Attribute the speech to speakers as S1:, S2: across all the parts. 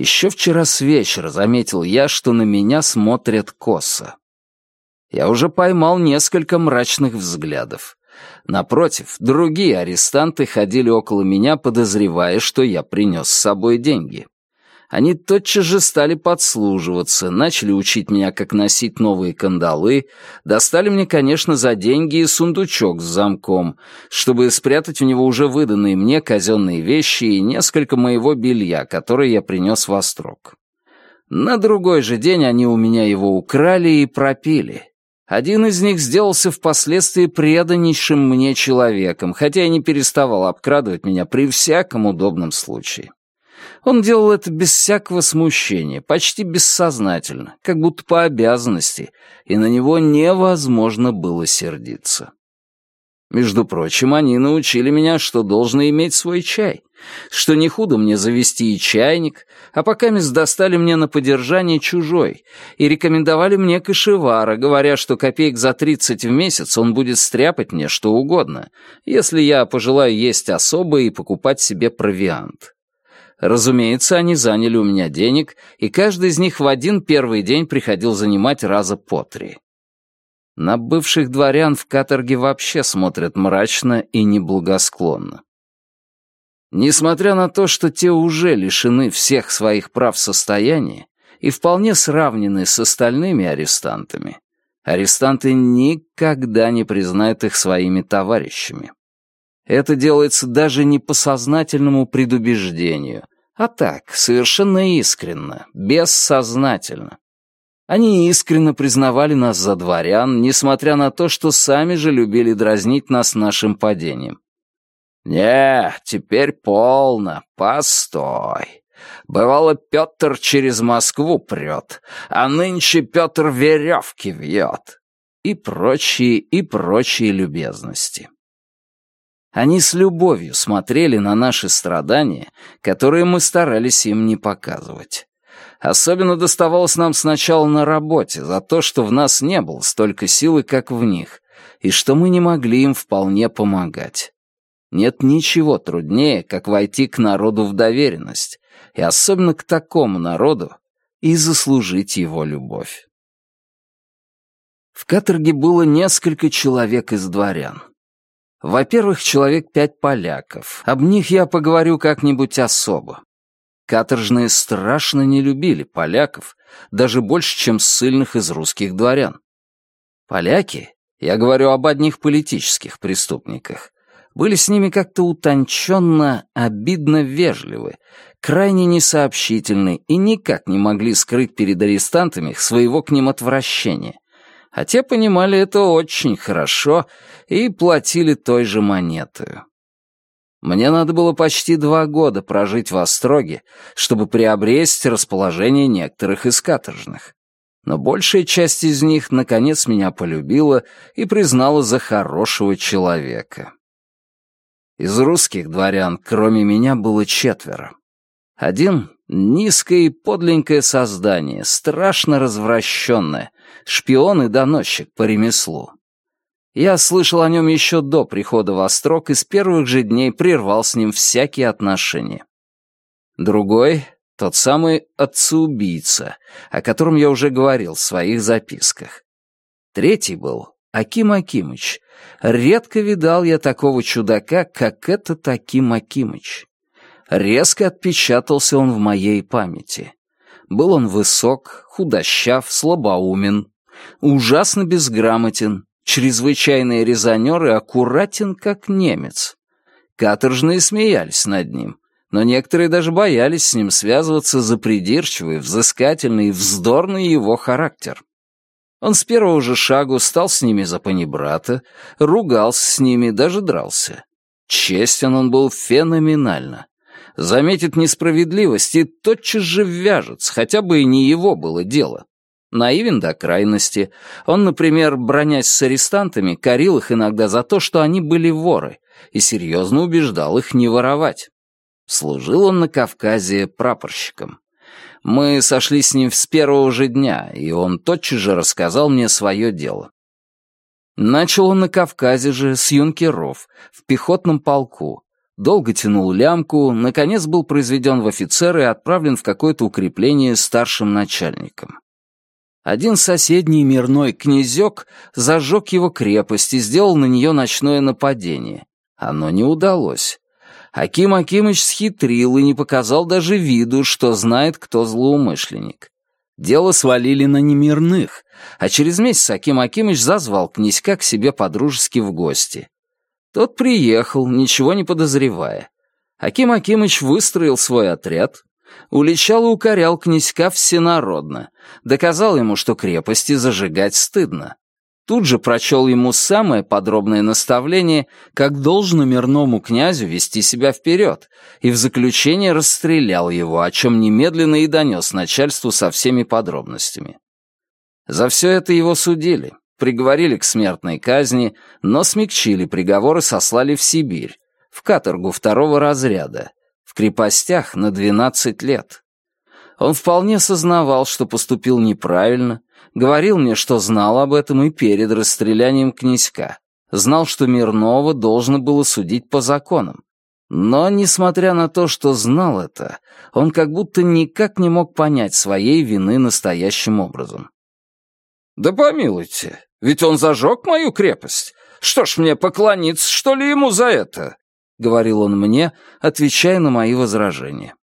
S1: Еще вчера с вечера заметил я, что на меня смотрят косо. Я уже поймал несколько мрачных взглядов. Напротив, другие арестанты ходили около меня, подозревая, что я принес с собой деньги. Они тотчас же стали подслуживаться, начали учить меня, как носить новые кандалы, достали мне, конечно, за деньги и сундучок с замком, чтобы спрятать в него уже выданные мне казенные вещи и несколько моего белья, которое я принес в Острог. На другой же день они у меня его украли и пропили. Один из них сделался впоследствии преданнейшим мне человеком, хотя и не переставал обкрадывать меня при всяком удобном случае. Он делал это без всякого смущения, почти бессознательно, как будто по обязанности, и на него невозможно было сердиться. Между прочим, они научили меня, что должно иметь свой чай, что не худо мне завести и чайник, а пока мисс достали мне на поддержание чужой и рекомендовали мне кошевара, говоря, что копеек за тридцать в месяц он будет стряпать мне что угодно, если я пожелаю есть особо и покупать себе провиант. Разумеется, они заняли у меня денег, и каждый из них в один первый день приходил занимать раза по три. На бывших дворян в каторге вообще смотрят мрачно и неблагосклонно. Несмотря на то, что те уже лишены всех своих прав состояния и вполне сравнены с остальными арестантами, арестанты никогда не признают их своими товарищами. Это делается даже не по сознательному предубеждению, а так, совершенно искренно, бессознательно. Они искренне признавали нас за дворян, несмотря на то, что сами же любили дразнить нас нашим падением. «Не, теперь полно, постой. Бывало, Петр через Москву прет, а нынче Петр веревки вьет». И прочие, и прочие любезности. Они с любовью смотрели на наши страдания, которые мы старались им не показывать. Особенно доставалось нам сначала на работе за то, что в нас не было столько силы, как в них, и что мы не могли им вполне помогать. Нет ничего труднее, как войти к народу в доверенность, и особенно к такому народу, и заслужить его любовь. В каторге было несколько человек из дворян. Во-первых, человек пять поляков. Об них я поговорю как-нибудь особо. Каторжные страшно не любили поляков, даже больше, чем ссыльных из русских дворян. Поляки, я говорю об одних политических преступниках, были с ними как-то утонченно, обидно вежливы, крайне несообщительны и никак не могли скрыть перед арестантами своего к ним отвращения а те понимали это очень хорошо и платили той же монетой. Мне надо было почти два года прожить в Остроге, чтобы приобрести расположение некоторых из каторжных. Но большая часть из них, наконец, меня полюбила и признала за хорошего человека. Из русских дворян, кроме меня, было четверо. Один — низкое и подленькое создание, страшно развращенное, шпион и доносчик по ремеслу. Я слышал о нем еще до прихода в Острог и с первых же дней прервал с ним всякие отношения. Другой — тот самый отцеубийца, о котором я уже говорил в своих записках. Третий был Аким Акимыч. Редко видал я такого чудака, как этот Аким Акимыч. Резко отпечатался он в моей памяти. Был он высок, худощав, слабоумен, ужасно безграмотен, чрезвычайный резонер и аккуратен, как немец. Каторжные смеялись над ним, но некоторые даже боялись с ним связываться за придирчивый, взыскательный и вздорный его характер. Он с первого же шагу стал с ними за панибрата, ругался с ними, даже дрался. Честен он был феноменально заметит несправедливость и тотчас же ввяжется, хотя бы и не его было дело. Наивен до крайности. Он, например, бронясь с арестантами, корил их иногда за то, что они были воры, и серьезно убеждал их не воровать. Служил он на Кавказе прапорщиком. Мы сошли с ним с первого же дня, и он тотчас же рассказал мне свое дело. Начал он на Кавказе же с юнкеров, в пехотном полку, долго тянул лямку, наконец был произведен в офицеры и отправлен в какое-то укрепление старшим начальником. Один соседний мирной князек зажег его крепость и сделал на нее ночное нападение. Оно не удалось. Аким Акимыч схитрил и не показал даже виду, что знает, кто злоумышленник. Дело свалили на немирных, а через месяц Аким Акимыч зазвал князька к себе подружески в гости. Тот приехал, ничего не подозревая. Аким Акимыч выстроил свой отряд, уличал и укорял князька всенародно, доказал ему, что крепости зажигать стыдно. Тут же прочел ему самое подробное наставление, как должно мирному князю вести себя вперед, и в заключение расстрелял его, о чем немедленно и донес начальству со всеми подробностями. За все это его судили, приговорили к смертной казни, но смягчили приговор и сослали в Сибирь, в каторгу второго разряда, в крепостях на 12 лет. Он вполне сознавал, что поступил неправильно, говорил мне, что знал об этом и перед расстрелянием князька, знал, что Мирнова должно было судить по законам. Но, несмотря на то, что знал это, он как будто никак не мог понять своей вины настоящим образом. «Да помилуйте, ведь он зажег мою крепость. Что ж мне поклониться, что ли, ему за это?» — говорил он мне, отвечая на мои возражения.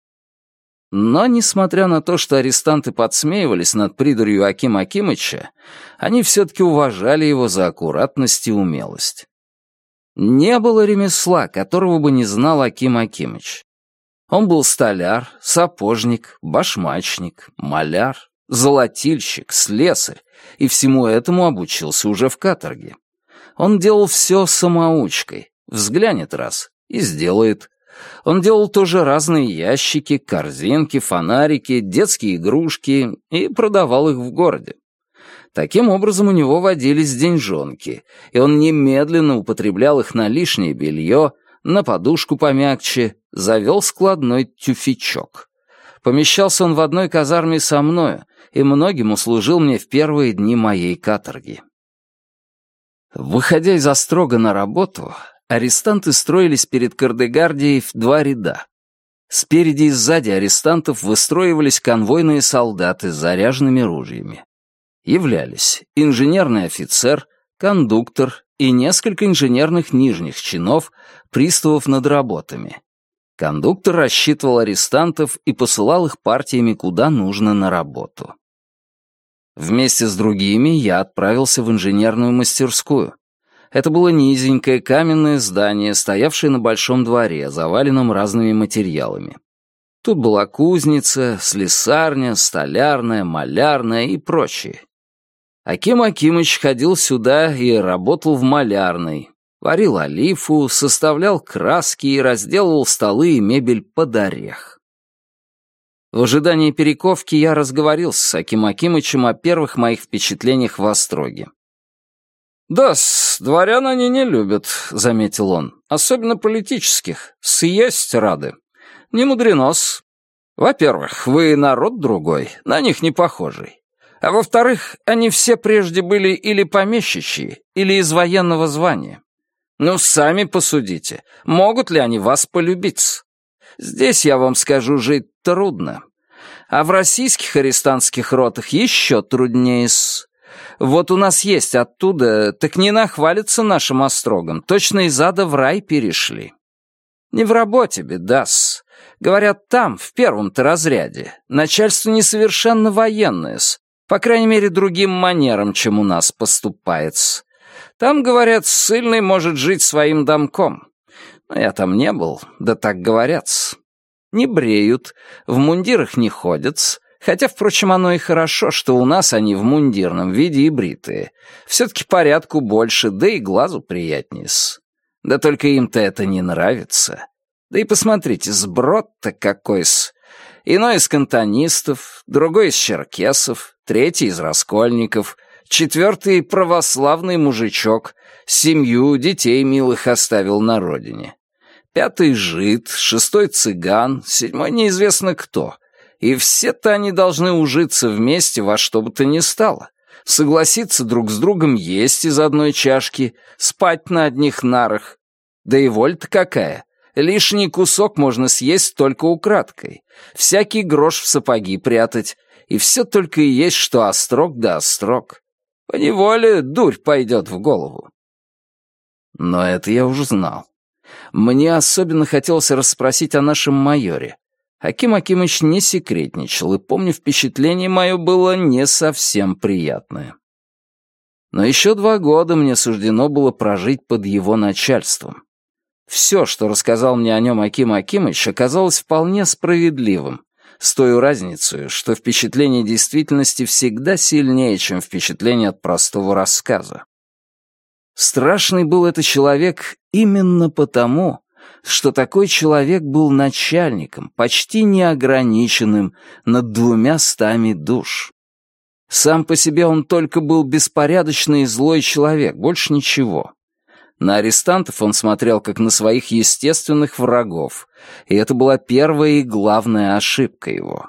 S1: Но, несмотря на то, что арестанты подсмеивались над придурью Акима Акимыча, они все-таки уважали его за аккуратность и умелость. Не было ремесла, которого бы не знал Аким Акимыч. Он был столяр, сапожник, башмачник, маляр, золотильщик, слесарь, и всему этому обучился уже в каторге. Он делал все самоучкой, взглянет раз и сделает. Он делал тоже разные ящики, корзинки, фонарики, детские игрушки и продавал их в городе. Таким образом у него водились деньжонки, и он немедленно употреблял их на лишнее белье, на подушку помягче, завел складной тюфячок. Помещался он в одной казарме со мною, и многим услужил мне в первые дни моей каторги. Выходя из острога на работу, арестанты строились перед Кардегардией в два ряда. Спереди и сзади арестантов выстроивались конвойные солдаты с заряженными ружьями. Являлись инженерный офицер, кондуктор и несколько инженерных нижних чинов, приставов над работами. Кондуктор рассчитывал арестантов и посылал их партиями куда нужно на работу. Вместе с другими я отправился в инженерную мастерскую. Это было низенькое каменное здание, стоявшее на большом дворе, заваленном разными материалами. Тут была кузница, слесарня, столярная, малярная и прочее. Аким Акимыч ходил сюда и работал в малярной. Варил олифу, составлял краски и разделывал столы и мебель под орех. В ожидании перековки я разговорился с Аким Акимычем о первых моих впечатлениях в Остроге. Да дворян они не любят», — заметил он. «Особенно политических. Съесть рады. Не мудрено-с. Во-первых, вы народ другой, на них не похожий. А во-вторых, они все прежде были или помещичьи, или из военного звания. Ну, сами посудите, могут ли они вас полюбить? Здесь, я вам скажу, жить трудно. А в российских арестантских ротах еще труднее -с. Вот у нас есть оттуда, так не нахвалится нашим острогом, точно из ада в рай перешли. Не в работе беда-с. Говорят, там, в первом-то разряде, начальство несовершенно военное-с, по крайней мере, другим манером, чем у нас поступается. Там, говорят, ссыльный может жить своим домком. Но я там не был, да так говорят. -с. Не бреют, в мундирах не ходят, хотя, впрочем, оно и хорошо, что у нас они в мундирном виде и бритые. Все-таки порядку больше, да и глазу приятнее -с. Да только им-то это не нравится. Да и посмотрите, сброд-то какой-с. Иной из кантонистов, другой из черкесов, третий из раскольников — Четвертый — православный мужичок, семью, детей милых оставил на родине. Пятый — жид, шестой — цыган, седьмой — неизвестно кто. И все-то они должны ужиться вместе во что бы то ни стало. Согласиться друг с другом есть из одной чашки, спать на одних нарах. Да и воль-то какая. Лишний кусок можно съесть только украдкой, всякий грош в сапоги прятать, и все только и есть, что острог да острог. Поневоле дурь пойдет в голову. Но это я уже знал. Мне особенно хотелось расспросить о нашем майоре. Аким Акимыч не секретничал, и, помню, впечатление мое было не совсем приятное. Но еще два года мне суждено было прожить под его начальством. Все, что рассказал мне о нем Аким Акимыч, оказалось вполне справедливым, с той разницей, что впечатление действительности всегда сильнее, чем впечатление от простого рассказа. Страшный был этот человек именно потому, что такой человек был начальником, почти неограниченным, над двумя стами душ. Сам по себе он только был беспорядочный и злой человек, больше ничего. На арестантов он смотрел как на своих естественных врагов, и это была первая и главная ошибка его.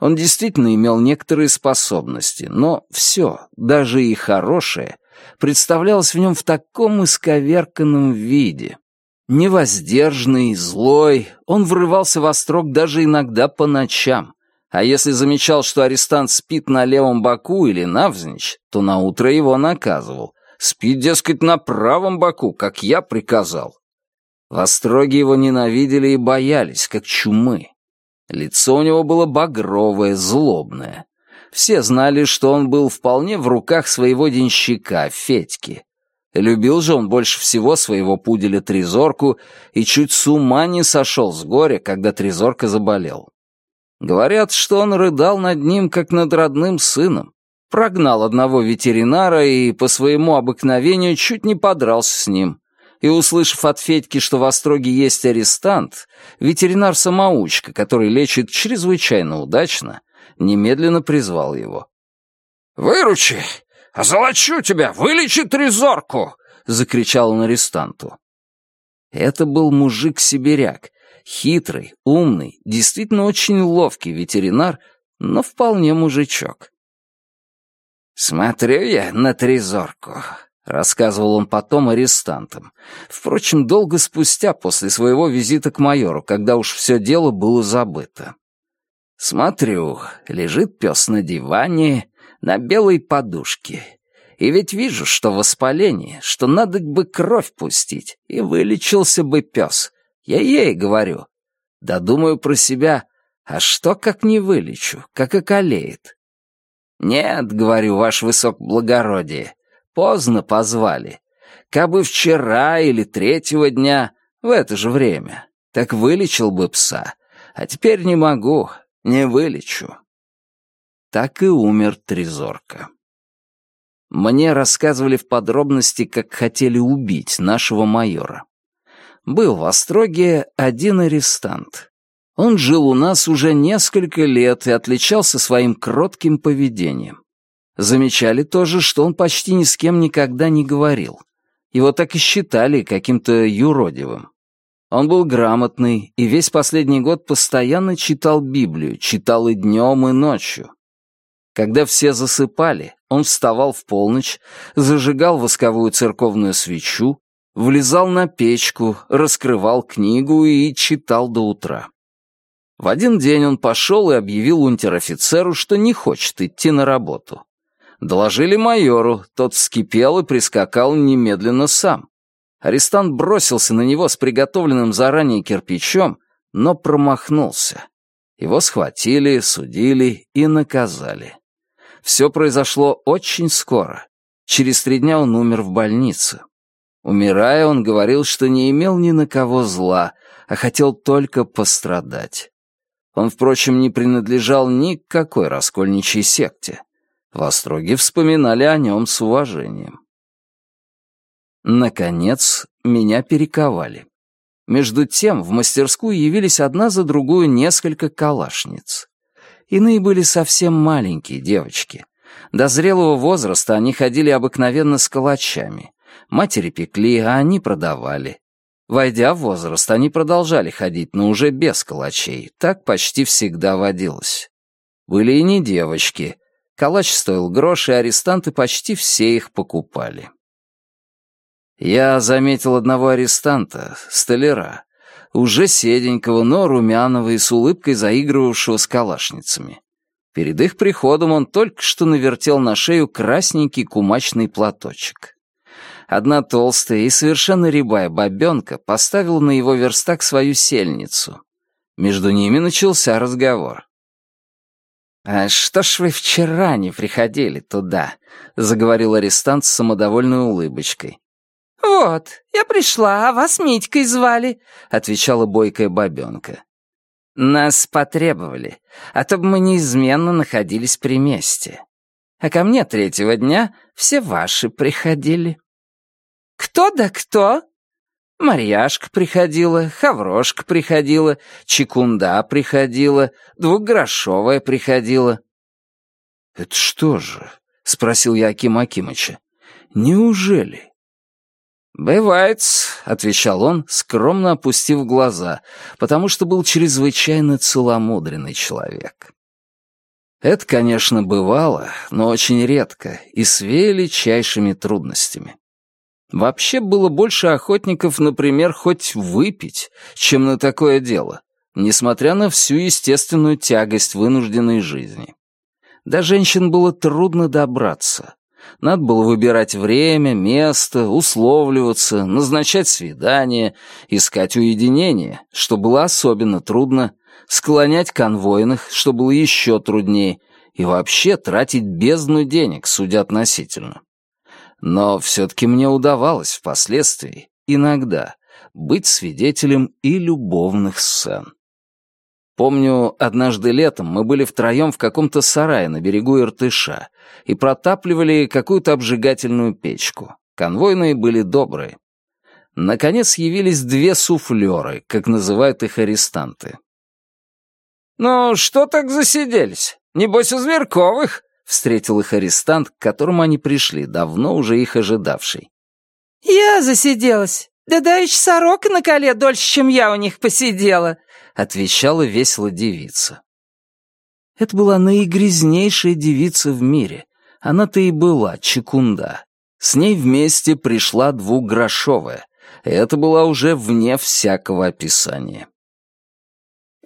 S1: Он действительно имел некоторые способности, но все, даже и хорошее, представлялось в нем в таком исковерканном виде. Невоздержанный, злой, он врывался во строк даже иногда по ночам. А если замечал, что арестант спит на левом боку или навзничь, то наутро его наказывал. Спит, дескать, на правом боку, как я приказал. Востроги его ненавидели и боялись, как чумы. Лицо у него было багровое, злобное. Все знали, что он был вполне в руках своего денщика, Федьки. Любил же он больше всего своего пуделя Трезорку и чуть с ума не сошел с горя, когда Трезорка заболел. Говорят, что он рыдал над ним, как над родным сыном. Прогнал одного ветеринара и по своему обыкновению чуть не подрался с ним. И, услышав от Федьки, что в Остроге есть арестант, ветеринар-самоучка, который лечит чрезвычайно удачно, немедленно призвал его.
S2: «Выручи! Озолочу тебя! Вылечи трезорку!» — закричал он арестанту.
S1: Это был мужик-сибиряк, хитрый, умный, действительно очень ловкий ветеринар, но вполне мужичок. «Смотрю я на трезорку», — рассказывал он потом арестантам. Впрочем, долго спустя после своего визита к майору, когда уж все дело было забыто. Смотрю, лежит пес на диване, на белой подушке. И ведь вижу, что воспаление, что надо бы кровь пустить, и вылечился бы пес. Я ей говорю. Да думаю про себя, а что как не вылечу, как околеет? Нет, говорю, ваш высокоблагородие, поздно позвали. Кабы вчера или третьего дня, в это же время, так вылечил бы пса. А теперь не могу, не вылечу. Так и умер Трезорка. Мне рассказывали в подробности, как хотели убить нашего майора. Был в Остроге один арестант. Он жил у нас уже несколько лет и отличался своим кротким поведением. Замечали тоже, что он почти ни с кем никогда не говорил. Его так и считали каким-то юродивым. Он был грамотный и весь последний год постоянно читал Библию, читал и днем, и ночью. Когда все засыпали, он вставал в полночь, зажигал восковую церковную свечу, влезал на печку, раскрывал книгу и читал до утра. В один день он пошел и объявил унтер-офицеру, что не хочет идти на работу. Доложили майору, тот вскипел и прискакал немедленно сам. Арестант бросился на него с приготовленным заранее кирпичом, но промахнулся. Его схватили, судили и наказали. Все произошло очень скоро. Через три дня он умер в больнице. Умирая, он говорил, что не имел ни на кого зла, а хотел только пострадать. Он, впрочем, не принадлежал ни к раскольничьей секте. В Остроге вспоминали о нем с уважением. Наконец, меня перековали. Между тем в мастерскую явились одна за другую несколько калашниц. Иные были совсем маленькие девочки. До зрелого возраста они ходили обыкновенно с калачами. Матери пекли, а они продавали. Войдя в возраст, они продолжали ходить, но уже без калачей. Так почти всегда водилось. Были и не девочки. Калач стоил грош, и арестанты почти все их покупали. Я заметил одного арестанта, столяра. Уже седенького, но румяного и с улыбкой заигрывавшего с калашницами. Перед их приходом он только что навертел на шею красненький кумачный платочек. Одна толстая и совершенно рябая бабенка поставила на его верстак свою сельницу. Между ними начался разговор. «А что ж вы вчера не приходили туда?» — заговорил арестант с самодовольной улыбочкой.
S3: «Вот, я пришла, а вас Митькой звали», —
S1: отвечала бойкая бабенка. «Нас потребовали, а то бы мы неизменно находились при месте. А ко мне третьего дня все ваши приходили».
S3: «Кто да кто?»
S1: Марьяшка приходила, Хаврошка приходила, Чекунда приходила, Двухгрошовая приходила. «Это что же?» — спросил я Акима Акимыча. «Неужели?» «Бывает», — отвечал он, скромно опустив глаза, потому что был чрезвычайно целомудренный человек. Это, конечно, бывало, но очень редко и с величайшими трудностями. Вообще было больше охотников, например, хоть выпить, чем на такое дело, несмотря на всю естественную тягость вынужденной жизни. До женщин было трудно добраться. Надо было выбирать время, место, условливаться, назначать свидание, искать уединение, что было особенно трудно, склонять конвойных, что было еще труднее, и вообще тратить бездну денег, судя относительно. Но все-таки мне удавалось впоследствии, иногда, быть свидетелем и любовных сцен. Помню, однажды летом мы были втроем в каком-то сарае на берегу Иртыша и протапливали какую-то обжигательную печку. Конвойные были добрые. Наконец явились две суфлеры, как называют их арестанты.
S2: «Ну, что так засиделись? Небось, у Зверковых?»
S1: Встретил их арестант, к которому они пришли, давно уже их ожидавший.
S3: «Я засиделась. Да давич сорока на коле дольше, чем я у них посидела», —
S1: отвечала весело девица. Это была наигрязнейшая девица в мире. Она-то и была Чекунда. С ней вместе пришла двухгрошовая. Это была уже вне всякого описания.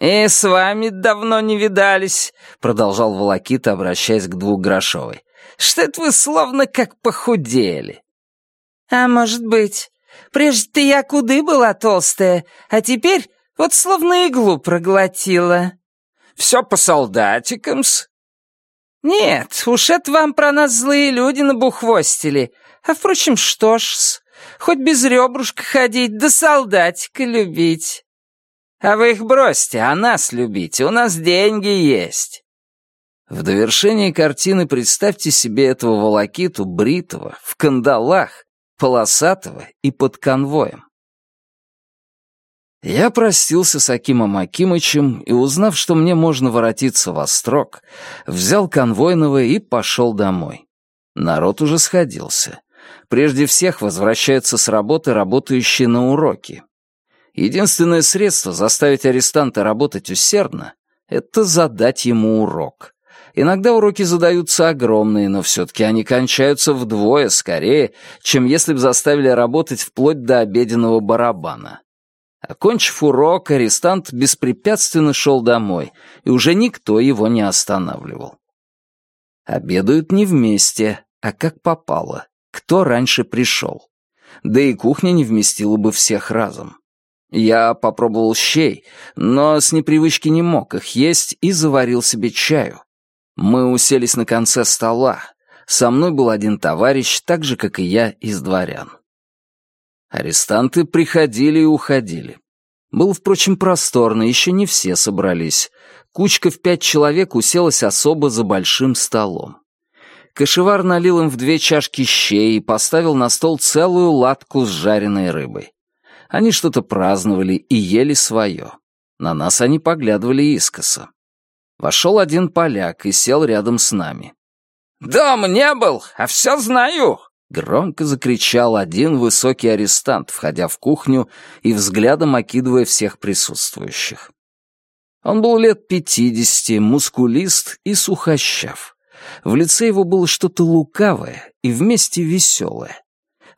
S3: «И с вами давно не видались», — продолжал Волокита, обращаясь к двухгрошовой. «Что это вы словно как похудели?» «А может быть. Прежде-то я куды была толстая, а теперь вот словно иглу проглотила».
S2: «Все по солдатикам-с?»
S3: «Нет, уж это вам про нас злые люди набухвостили. А, впрочем, что ж-с, хоть без ребрушка ходить, да солдатика любить». А вы их бросьте, а нас любите, у нас деньги есть».
S1: В довершении картины представьте себе этого волокиту бритого, в кандалах, полосатого и под конвоем. Я простился с Акимом Акимычем и, узнав, что мне можно воротиться во строк, взял конвойного и пошел домой. Народ уже сходился. Прежде всех возвращаются с работы работающие на уроки. Единственное средство заставить арестанта работать усердно — это задать ему урок. Иногда уроки задаются огромные, но все-таки они кончаются вдвое скорее, чем если бы заставили работать вплоть до обеденного барабана. Окончив урок, арестант беспрепятственно шел домой, и уже никто его не останавливал. Обедают не вместе, а как попало, кто раньше пришел. Да и кухня не вместила бы всех разом. Я попробовал щей, но с непривычки не мог их есть и заварил себе чаю. Мы уселись на конце стола. Со мной был один товарищ, так же, как и я, из дворян. Арестанты приходили и уходили. Было, впрочем, просторно, еще не все собрались. Кучка в пять человек уселась особо за большим столом. Кашевар налил им в две чашки щей и поставил на стол целую латку с жареной рыбой. Они что-то праздновали и ели свое. На нас они поглядывали искоса. Вошел один поляк и сел рядом с нами.
S2: «Дом не был, а все знаю!»
S1: Громко закричал один высокий арестант, входя в кухню и взглядом окидывая всех присутствующих. Он был лет пятидесяти, мускулист и сухощав. В лице его было что-то лукавое и вместе веселое.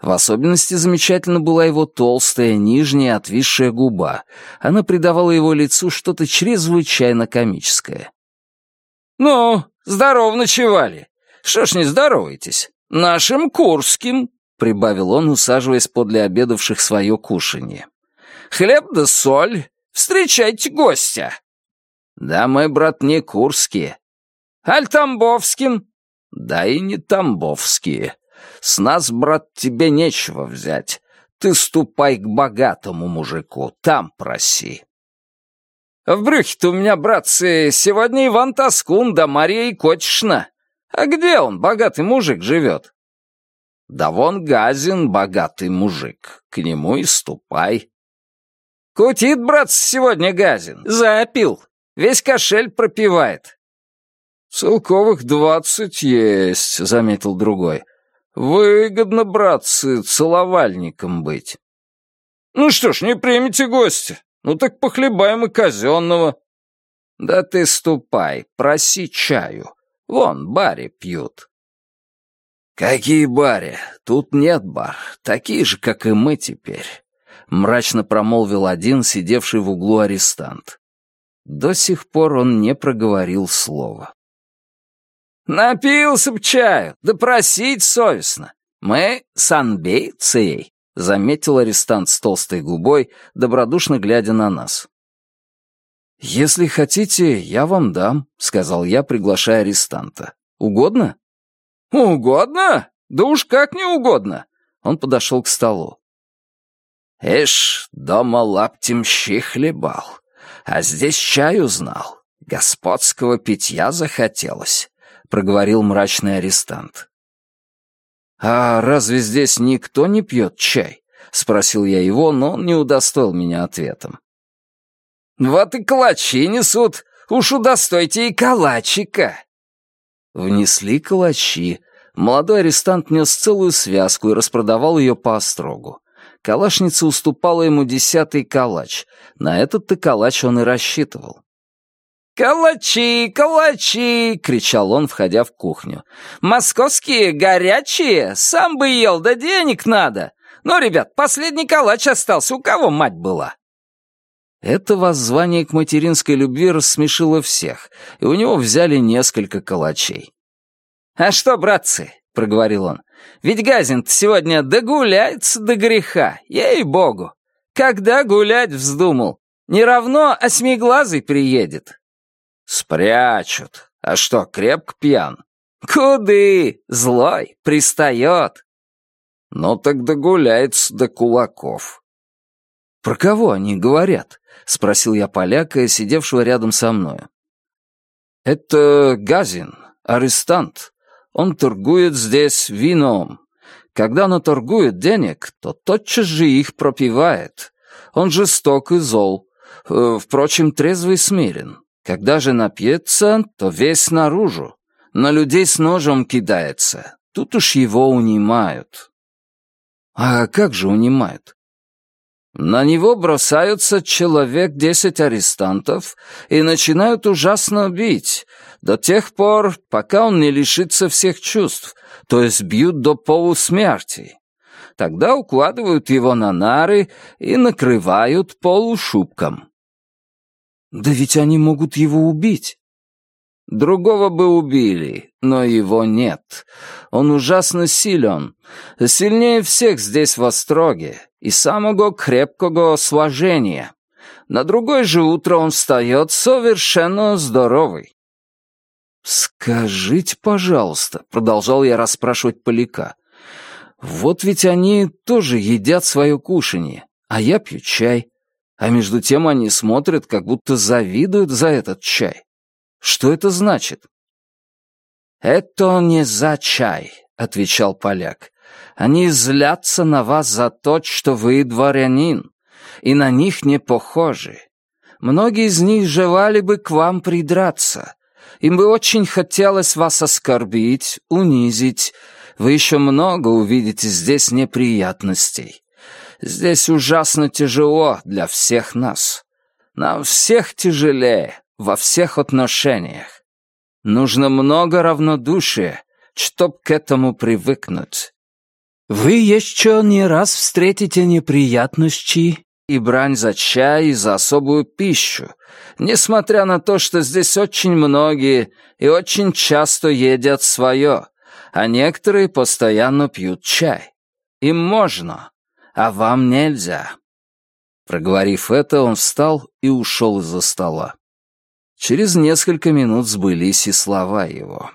S1: В особенности замечательно была его толстая, нижняя, отвисшая губа. Она придавала его лицу что-то чрезвычайно комическое.
S2: «Ну, здорово ночевали. Что ж не здороваетесь? Нашим Курским!» — прибавил он, усаживаясь подле обедавших свое кушанье. «Хлеб да соль. Встречайте гостя!»
S1: «Да мы, брат, не Курские».
S2: «Аль Тамбовским?»
S1: «Да и не Тамбовские. С нас, брат, тебе нечего взять. Ты ступай к богатому мужику, там проси».
S2: «В брюхе-то у меня, братцы, сегодня Иван Тоскун да Мария Икотишна. А где он, богатый мужик, живет?»
S1: «Да вон Газин, богатый мужик, к нему и ступай».
S2: «Кутит, братцы, сегодня Газин, запил, весь кошель пропивает».
S1: «Целковых двадцать есть», — заметил другой. «Выгодно, братцы, целовальником быть».
S2: «Ну что ж, не примите гостя. Ну так похлебаем и казенного».
S1: «Да ты ступай, проси чаю. Вон, баре пьют». «Какие баре? Тут нет бар. Такие же, как и мы теперь», — мрачно промолвил один, сидевший в углу арестант. До сих пор он не проговорил слова.
S2: «Напился б чаю, да просить совестно. Мы санбейцы», — заметил арестант с толстой губой, добродушно глядя на нас.
S1: «Если хотите, я вам дам», — сказал я, приглашая арестанта. «Угодно?»
S2: «Угодно? Да уж как не угодно!»
S1: Он подошел к столу. «Эш, дома лаптем щи хлебал, а здесь чаю знал. Господского питья захотелось», — проговорил мрачный арестант. «А разве здесь никто не пьет чай?» — спросил я его, но он не удостоил меня ответом.
S2: «Вот и калачи несут. Уж удостойте и калачика!»
S1: Внесли калачи. Молодой арестант нес целую связку и распродавал ее по острогу. Калашница уступала ему десятый калач. На этот-то калач он и рассчитывал.
S2: «Калачи, калачи!» — кричал он, входя в кухню. «Московские, горячие! Сам бы ел, да денег надо! Ну, ребят, последний калач остался, у кого мать была?»
S1: Это воззвание к материнской любви рассмешило всех, и у него взяли несколько калачей.
S2: «А что, братцы?» — проговорил он. «Ведь Газин сегодня догуляется до греха, ей-богу! Когда гулять вздумал? Не равно осьмиглазый приедет.
S1: «Спрячут. А что, крепко пьян?»
S2: «Куды? Злой, пристает».
S1: «Ну так догуляется до кулаков». «Про кого они говорят?» — спросил я поляка, сидевшего рядом со мною. «Это Газин, арестант. Он торгует здесь вином. Когда он торгует денег, то тотчас же их пропивает. Он жесток и зол. Э, впрочем, трезвый и смирен. Когда же напьется, то весь наружу. На людей с ножом кидается. Тут уж его унимают. А как же унимают? На него бросаются человек десять арестантов и начинают ужасно бить, до тех пор, пока он не лишится всех чувств, то есть бьют до полусмерти. Тогда укладывают его на нары и накрывают полушубком. Да ведь они могут его убить. Другого бы убили, но его нет. Он ужасно силен, сильнее всех здесь в Остроге, и самого крепкого сложения. На другое же утро он встает совершенно здоровый. «Скажите, пожалуйста», — продолжал я расспрашивать Поляка, «вот ведь они тоже едят свое кушанье, а я пью чай. А между тем они смотрят, как будто завидуют за этот чай. Что это значит? «Это не за чай», — отвечал поляк. «Они злятся на вас за то, что вы дворянин, и на них не похожи. Многие из них желали бы к вам придраться. Им бы очень хотелось вас оскорбить, унизить. Вы еще много увидите здесь неприятностей. Здесь ужасно тяжело для всех нас. Нам всех тяжелее, во всех отношениях. Нужно много равнодушия, чтоб к этому привыкнуть. Вы еще не раз встретите неприятности и брань за чай и за особую пищу, несмотря на то, что здесь очень многие и очень часто едят свое, а некоторые постоянно пьют чай. Им можно, а вам нельзя. Проговорив это, он встал и ушел из-за стола. Через несколько минут сбылись и слова его.